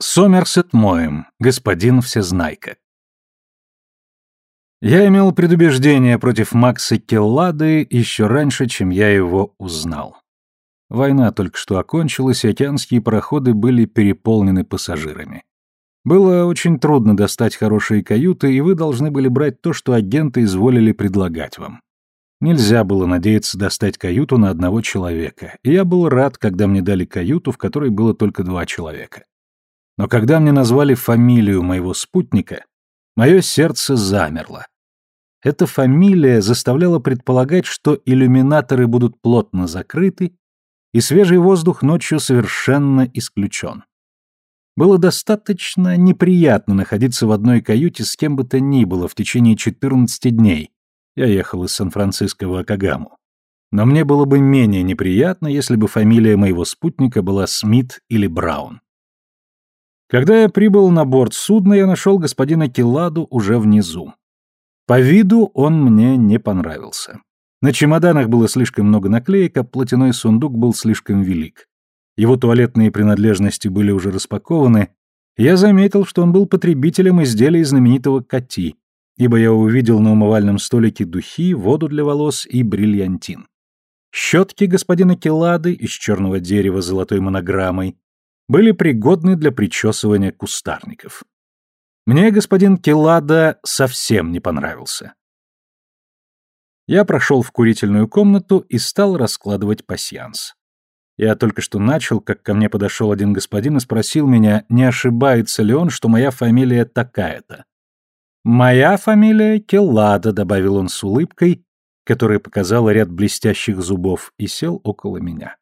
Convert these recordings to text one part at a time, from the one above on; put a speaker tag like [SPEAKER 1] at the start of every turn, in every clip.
[SPEAKER 1] Сомерсет Моем, господин Всезнайка. Я имел предубеждение против Макса Келлады еще раньше, чем я его узнал. Война только что окончилась, и океанские пароходы были переполнены пассажирами. Было очень трудно достать хорошие каюты, и вы должны были брать то, что агенты изволили предлагать вам. Нельзя было надеяться достать каюту на одного человека, и я был рад, когда мне дали каюту, в которой было только два человека. Но когда мне назвали фамилию моего спутника, мое сердце замерло. Эта фамилия заставляла предполагать, что иллюминаторы будут плотно закрыты, и свежий воздух ночью совершенно исключен. Было достаточно неприятно находиться в одной каюте с кем бы то ни было в течение 14 дней. Я ехал из Сан-Франциско в Акагаму. Но мне было бы менее неприятно, если бы фамилия моего спутника была Смит или Браун. Когда я прибыл на борт судна, я нашел господина Килладу уже внизу. По виду он мне не понравился. На чемоданах было слишком много наклеек, а платяной сундук был слишком велик. Его туалетные принадлежности были уже распакованы, я заметил, что он был потребителем изделий знаменитого Кати, ибо я увидел на умывальном столике духи, воду для волос и бриллиантин. Щетки господина Келлады из черного дерева с золотой монограммой, были пригодны для причесывания кустарников. Мне господин Келлада совсем не понравился. Я прошел в курительную комнату и стал раскладывать пасьянс. Я только что начал, как ко мне подошел один господин и спросил меня, не ошибается ли он, что моя фамилия такая-то. «Моя фамилия Келлада», — добавил он с улыбкой, которая показала ряд блестящих зубов, и сел около меня.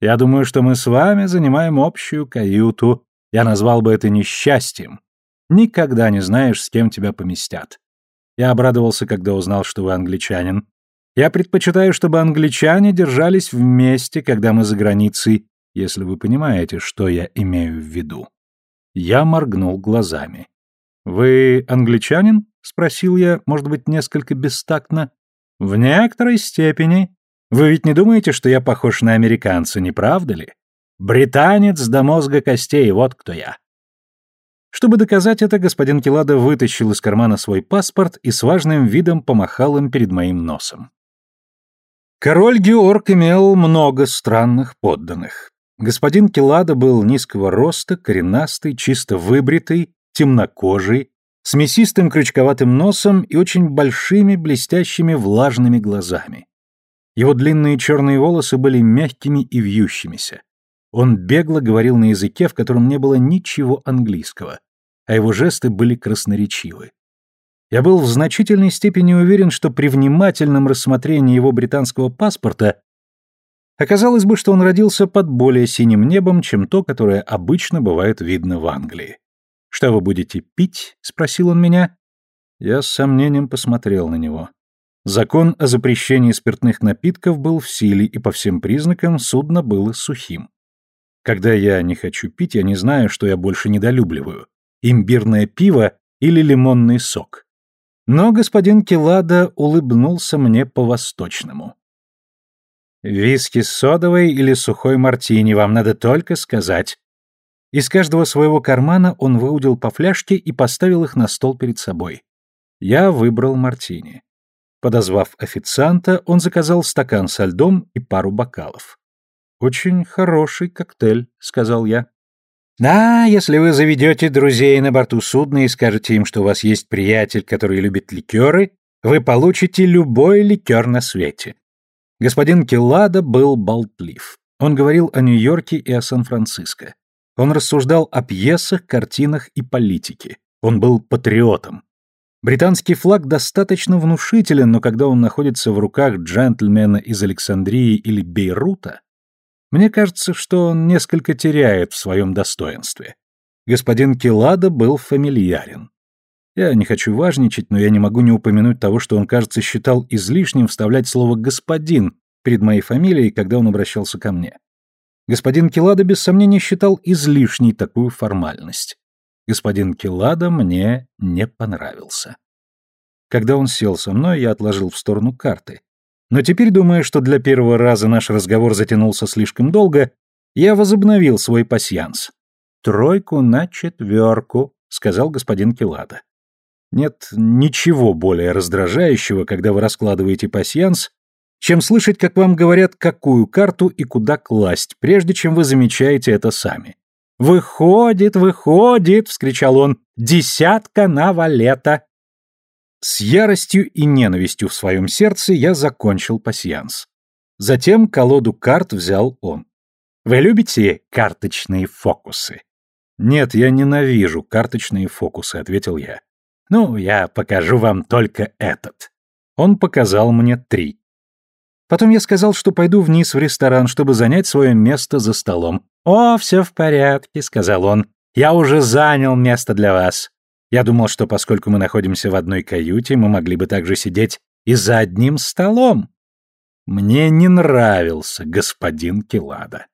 [SPEAKER 1] Я думаю, что мы с вами занимаем общую каюту. Я назвал бы это несчастьем. Никогда не знаешь, с кем тебя поместят. Я обрадовался, когда узнал, что вы англичанин. Я предпочитаю, чтобы англичане держались вместе, когда мы за границей, если вы понимаете, что я имею в виду. Я моргнул глазами. «Вы англичанин?» — спросил я, может быть, несколько бестактно. «В некоторой степени. Вы ведь не думаете, что я похож на американца, не правда ли? Британец до мозга костей, вот кто я. Чтобы доказать это, господин Келада вытащил из кармана свой паспорт и с важным видом помахал им перед моим носом. Король Георг имел много странных подданных. Господин Келада был низкого роста, коренастый, чисто выбритый, темнокожий, с мясистым крючковатым носом и очень большими блестящими влажными глазами. Его длинные черные волосы были мягкими и вьющимися. Он бегло говорил на языке, в котором не было ничего английского, а его жесты были красноречивы. Я был в значительной степени уверен, что при внимательном рассмотрении его британского паспорта оказалось бы, что он родился под более синим небом, чем то, которое обычно бывает видно в Англии. «Что вы будете пить?» — спросил он меня. Я с сомнением посмотрел на него. Закон о запрещении спиртных напитков был в силе, и по всем признакам судно было сухим. Когда я не хочу пить, я не знаю, что я больше недолюбливаю – имбирное пиво или лимонный сок. Но господин Келада улыбнулся мне по-восточному. «Виски с содовой или сухой мартини, вам надо только сказать». Из каждого своего кармана он выудил по фляжке и поставил их на стол перед собой. Я выбрал мартини. Подозвав официанта, он заказал стакан со льдом и пару бокалов. «Очень хороший коктейль», — сказал я. «Да, если вы заведете друзей на борту судна и скажете им, что у вас есть приятель, который любит ликеры, вы получите любой ликер на свете». Господин Келлада был болтлив. Он говорил о Нью-Йорке и о Сан-Франциско. Он рассуждал о пьесах, картинах и политике. Он был патриотом. Британский флаг достаточно внушителен, но когда он находится в руках джентльмена из Александрии или Бейрута, мне кажется, что он несколько теряет в своем достоинстве. Господин Келада был фамильярен. Я не хочу важничать, но я не могу не упомянуть того, что он, кажется, считал излишним вставлять слово «господин» перед моей фамилией, когда он обращался ко мне. Господин Келада без сомнения считал излишней такую формальность господин Келлада мне не понравился. Когда он сел со мной, я отложил в сторону карты. Но теперь, думая, что для первого раза наш разговор затянулся слишком долго, я возобновил свой пасьянс. тройку на четверку», — сказал господин Келада. Нет ничего более раздражающего, когда вы раскладываете пасьянс, чем слышать, как вам говорят, какую карту и куда класть, прежде чем вы замечаете это сами. «Выходит, выходит!» — вскричал он. «Десятка на валета!» С яростью и ненавистью в своем сердце я закончил пасьянс. Затем колоду карт взял он. «Вы любите карточные фокусы?» «Нет, я ненавижу карточные фокусы», — ответил я. «Ну, я покажу вам только этот». Он показал мне три. Потом я сказал, что пойду вниз в ресторан, чтобы занять свое место за столом. «О, все в порядке», — сказал он. «Я уже занял место для вас. Я думал, что поскольку мы находимся в одной каюте, мы могли бы также сидеть и за одним столом». Мне не нравился господин Килада.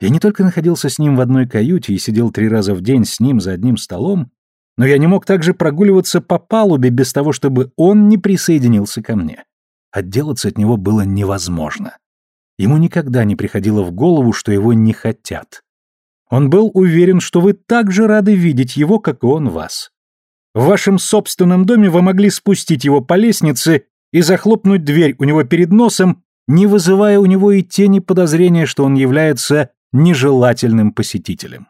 [SPEAKER 1] Я не только находился с ним в одной каюте и сидел три раза в день с ним за одним столом, но я не мог также прогуливаться по палубе без того, чтобы он не присоединился ко мне. Отделаться от него было невозможно. Ему никогда не приходило в голову, что его не хотят. Он был уверен, что вы так же рады видеть его, как и он вас. В вашем собственном доме вы могли спустить его по лестнице и захлопнуть дверь у него перед носом, не вызывая у него и тени подозрения, что он является нежелательным посетителем.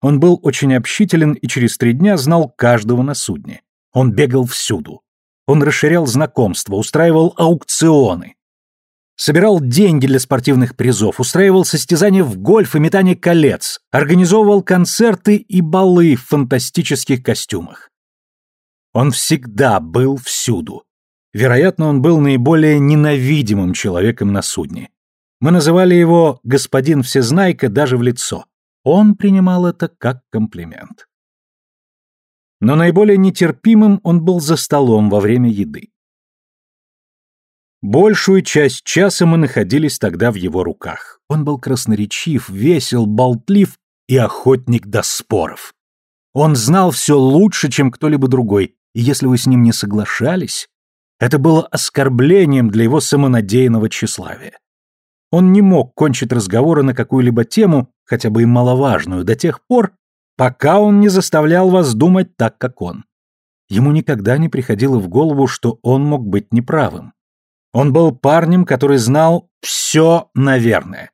[SPEAKER 1] Он был очень общителен и через три дня знал каждого на судне. Он бегал всюду. Он расширял знакомства, устраивал аукционы. Собирал деньги для спортивных призов, устраивал состязания в гольф и метание колец, организовывал концерты и балы в фантастических костюмах. Он всегда был всюду. Вероятно, он был наиболее ненавидимым человеком на судне. Мы называли его «господин Всезнайка» даже в лицо. Он принимал это как комплимент. Но наиболее нетерпимым он был за столом во время еды. Большую часть часа мы находились тогда в его руках. Он был красноречив, весел, болтлив и охотник до споров. Он знал все лучше, чем кто-либо другой, и если вы с ним не соглашались, это было оскорблением для его самонадеянного тщеславия. Он не мог кончить разговоры на какую-либо тему, хотя бы и маловажную, до тех пор, пока он не заставлял вас думать так, как он. Ему никогда не приходило в голову, что он мог быть неправым. Он был парнем, который знал все, наверное.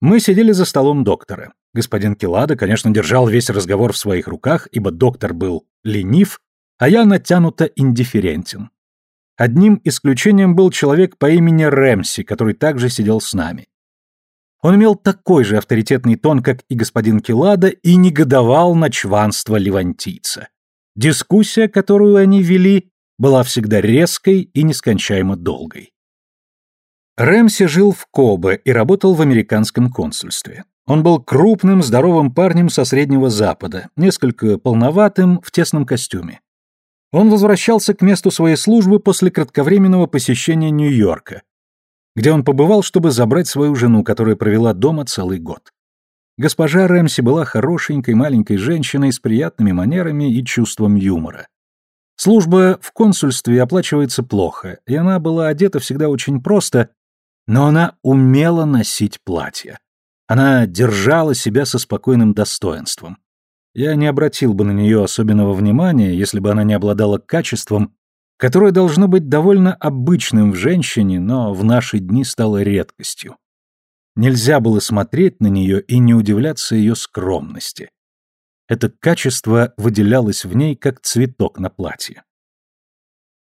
[SPEAKER 1] Мы сидели за столом доктора. Господин Келада, конечно, держал весь разговор в своих руках, ибо доктор был ленив, а я натянуто индифферентен. Одним исключением был человек по имени Рэмси, который также сидел с нами. Он имел такой же авторитетный тон, как и господин Келада, и негодовал на чванство левантийца. Дискуссия, которую они вели, была всегда резкой и нескончаемо долгой. Рэмси жил в Кобе и работал в американском консульстве. Он был крупным, здоровым парнем со Среднего Запада, несколько полноватым, в тесном костюме. Он возвращался к месту своей службы после кратковременного посещения Нью-Йорка, где он побывал, чтобы забрать свою жену, которая провела дома целый год. Госпожа Рэмси была хорошенькой маленькой женщиной с приятными манерами и чувством юмора. Служба в консульстве оплачивается плохо, и она была одета всегда очень просто, но она умела носить платье. Она держала себя со спокойным достоинством. Я не обратил бы на нее особенного внимания, если бы она не обладала качеством, которое должно быть довольно обычным в женщине, но в наши дни стало редкостью. Нельзя было смотреть на нее и не удивляться ее скромности. Это качество выделялось в ней, как цветок на платье.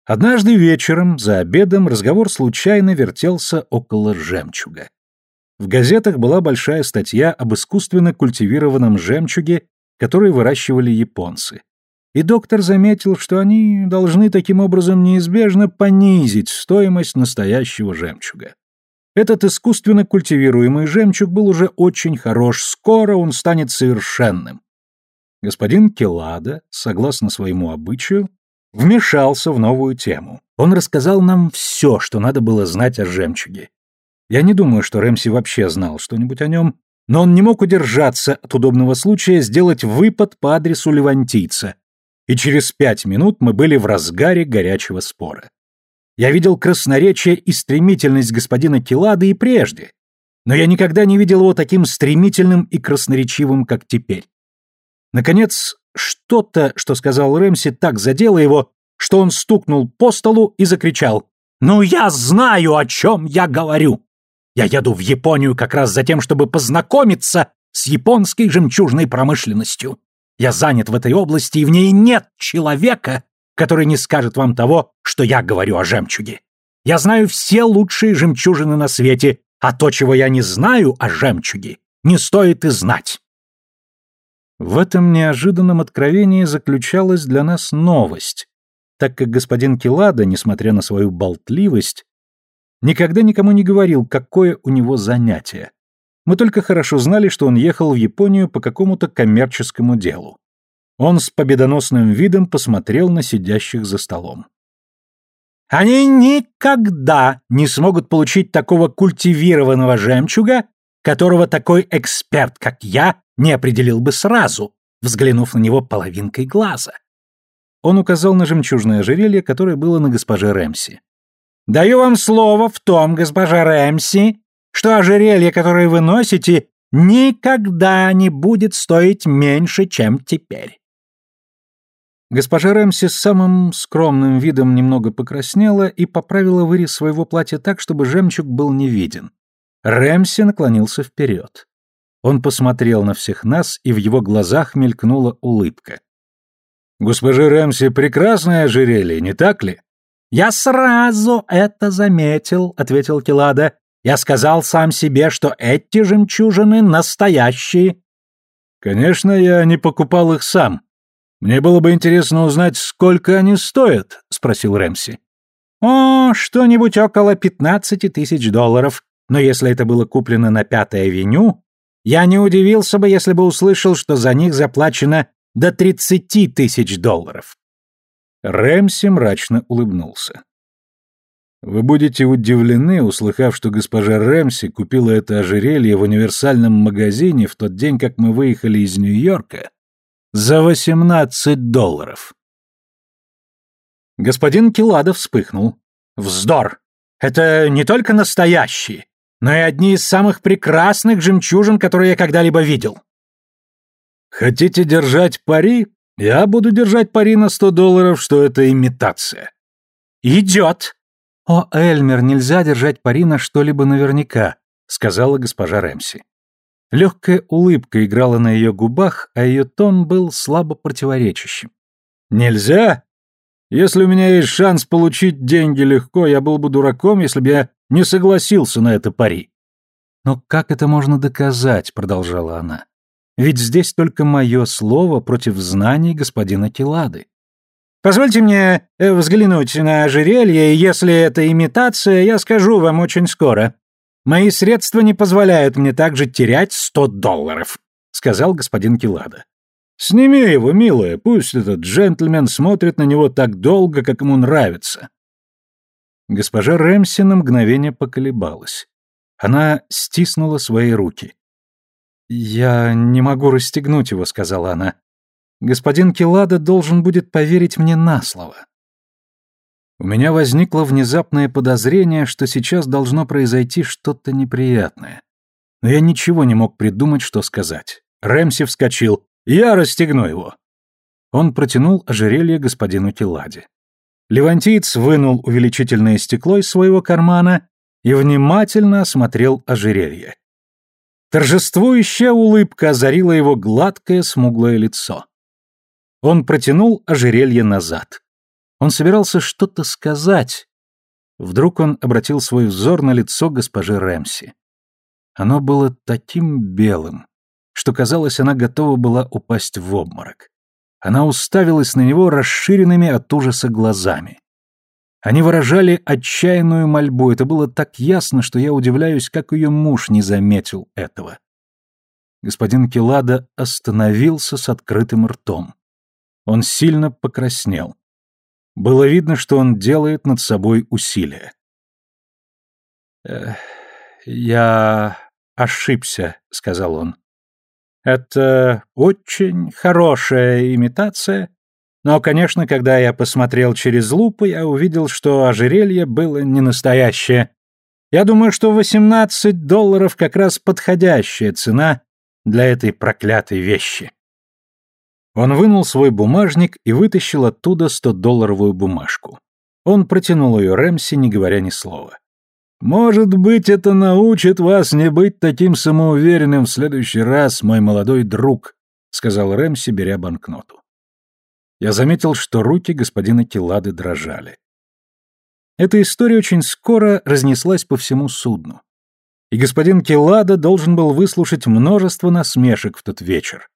[SPEAKER 1] Однажды вечером, за обедом, разговор случайно вертелся около жемчуга. В газетах была большая статья об искусственно культивированном жемчуге, который выращивали японцы и доктор заметил, что они должны таким образом неизбежно понизить стоимость настоящего жемчуга. Этот искусственно культивируемый жемчуг был уже очень хорош, скоро он станет совершенным. Господин Келада, согласно своему обычаю, вмешался в новую тему. Он рассказал нам все, что надо было знать о жемчуге. Я не думаю, что Рэмси вообще знал что-нибудь о нем, но он не мог удержаться от удобного случая сделать выпад по адресу левантийца, и через пять минут мы были в разгаре горячего спора. Я видел красноречие и стремительность господина Килады и прежде. но я никогда не видел его таким стремительным и красноречивым, как теперь. Наконец, что-то, что сказал Рэмси, так задело его, что он стукнул по столу и закричал «Ну я знаю, о чем я говорю! Я еду в Японию как раз за тем, чтобы познакомиться с японской жемчужной промышленностью. Я занят в этой области, и в ней нет человека, который не скажет вам того, что я говорю о жемчуге. Я знаю все лучшие жемчужины на свете, а то, чего я не знаю о жемчуге, не стоит и знать. В этом неожиданном откровении заключалась для нас новость, так как господин Килада, несмотря на свою болтливость, никогда никому не говорил, какое у него занятие. Мы только хорошо знали, что он ехал в Японию по какому-то коммерческому делу. Он с победоносным видом посмотрел на сидящих за столом. Они никогда не смогут получить такого культивированного жемчуга, которого такой эксперт, как я, не определил бы сразу, взглянув на него половинкой глаза. Он указал на жемчужное ожерелье, которое было на госпоже Рэмси. «Даю вам слово в том, госпожа Рэмси, что ожерелье, которое вы носите, никогда не будет стоить меньше, чем теперь». Госпожа Рэмси с самым скромным видом немного покраснела и поправила вырез своего платья так, чтобы жемчуг был не виден. Рэмси наклонился вперед. Он посмотрел на всех нас, и в его глазах мелькнула улыбка. «Госпожа Рэмси, прекрасное ожерелье, не так ли?» «Я сразу это заметил», — ответил Келада. «Я сказал сам себе, что эти жемчужины настоящие». «Конечно, я не покупал их сам. Мне было бы интересно узнать, сколько они стоят», — спросил Рэмси. «О, что-нибудь около пятнадцати тысяч долларов. Но если это было куплено на Пятой авеню, я не удивился бы, если бы услышал, что за них заплачено до 30 тысяч долларов. Рэмси мрачно улыбнулся. Вы будете удивлены, услыхав, что госпожа Рэмси купила это ожерелье в универсальном магазине в тот день, как мы выехали из Нью-Йорка, за 18 долларов. Господин Киладов вспыхнул. Вздор! Это не только настоящие, но и одни из самых прекрасных жемчужин, которые я когда-либо видел. Хотите держать пари? Я буду держать пари на сто долларов, что это имитация. Идет. О, Эльмер, нельзя держать пари на что-либо наверняка, сказала госпожа Рэмси. Легкая улыбка играла на ее губах, а ее тон был слабо противоречащим. «Нельзя? Если у меня есть шанс получить деньги легко, я был бы дураком, если бы я не согласился на это пари». «Но как это можно доказать?» — продолжала она. Ведь здесь только мое слово против знаний господина Килады. Позвольте мне э, взглянуть на ожерелье, и если это имитация, я скажу вам очень скоро. Мои средства не позволяют мне также терять сто долларов, сказал господин Килада. Сними его, милая, пусть этот джентльмен смотрит на него так долго, как ему нравится. Госпожа Рэмси на мгновение поколебалась. Она стиснула свои руки. «Я не могу расстегнуть его», — сказала она. «Господин Килада должен будет поверить мне на слово». У меня возникло внезапное подозрение, что сейчас должно произойти что-то неприятное. Но я ничего не мог придумать, что сказать. Рэмси вскочил. «Я расстегну его». Он протянул ожерелье господину Киладе. Левантиец вынул увеличительное стекло из своего кармана и внимательно осмотрел ожерелье. Торжествующая улыбка озарила его гладкое смуглое лицо. Он протянул ожерелье назад. Он собирался что-то сказать. Вдруг он обратил свой взор на лицо госпожи Рэмси. Оно было таким белым, что, казалось, она готова была упасть в обморок. Она уставилась на него расширенными от ужаса глазами. Они выражали отчаянную мольбу, это было так ясно, что я удивляюсь, как ее муж не заметил этого. Господин Келада остановился с открытым ртом. Он сильно покраснел. Было видно, что он делает над собой усилия. «Я ошибся», — сказал он. «Это очень хорошая имитация, но, конечно, когда я посмотрел через лупу, я увидел, что ожерелье было не настоящее. Я думаю, что 18 долларов как раз подходящая цена для этой проклятой вещи. Он вынул свой бумажник и вытащил оттуда 100-долларовую бумажку. Он протянул ее Рэмси, не говоря ни слова. «Может быть, это научит вас не быть таким самоуверенным в следующий раз, мой молодой друг», — сказал Рэмси, беря банкноту. Я заметил, что руки господина Килады дрожали. Эта история очень скоро разнеслась по всему судну. И господин Келлада должен был выслушать множество насмешек в тот вечер.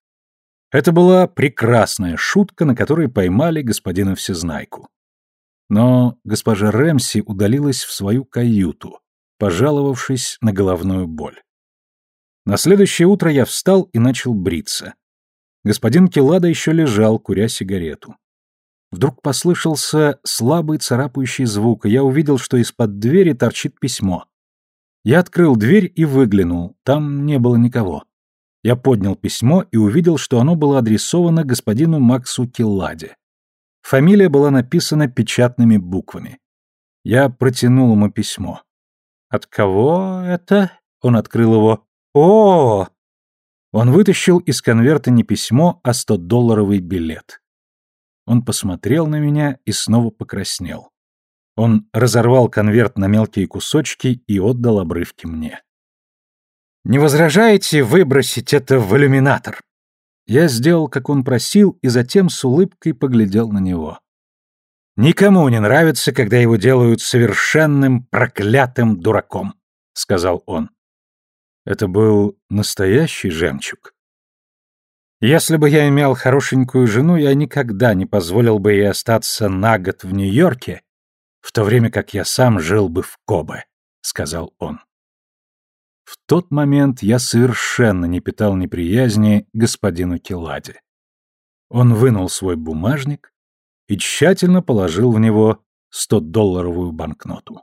[SPEAKER 1] Это была прекрасная шутка, на которой поймали господина Всезнайку. Но госпожа Рэмси удалилась в свою каюту, пожаловавшись на головную боль. На следующее утро я встал и начал бриться. Господин Келлада еще лежал, куря сигарету. Вдруг послышался слабый царапающий звук, и я увидел, что из-под двери торчит письмо. Я открыл дверь и выглянул, там не было никого. Я поднял письмо и увидел, что оно было адресовано господину Максу Килладе. Фамилия была написана печатными буквами. Я протянул ему письмо. «От кого это?» Он открыл его. «О!» Он вытащил из конверта не письмо, а 100-долларовый билет. Он посмотрел на меня и снова покраснел. Он разорвал конверт на мелкие кусочки и отдал обрывки мне. «Не возражаете выбросить это в иллюминатор?» Я сделал, как он просил, и затем с улыбкой поглядел на него. «Никому не нравится, когда его делают совершенным проклятым дураком», — сказал он. Это был настоящий жемчуг. Если бы я имел хорошенькую жену, я никогда не позволил бы ей остаться на год в Нью-Йорке, в то время как я сам жил бы в Кобе, сказал он. В тот момент я совершенно не питал неприязни господину Келаде. Он вынул свой бумажник и тщательно положил в него 100-долларовую банкноту.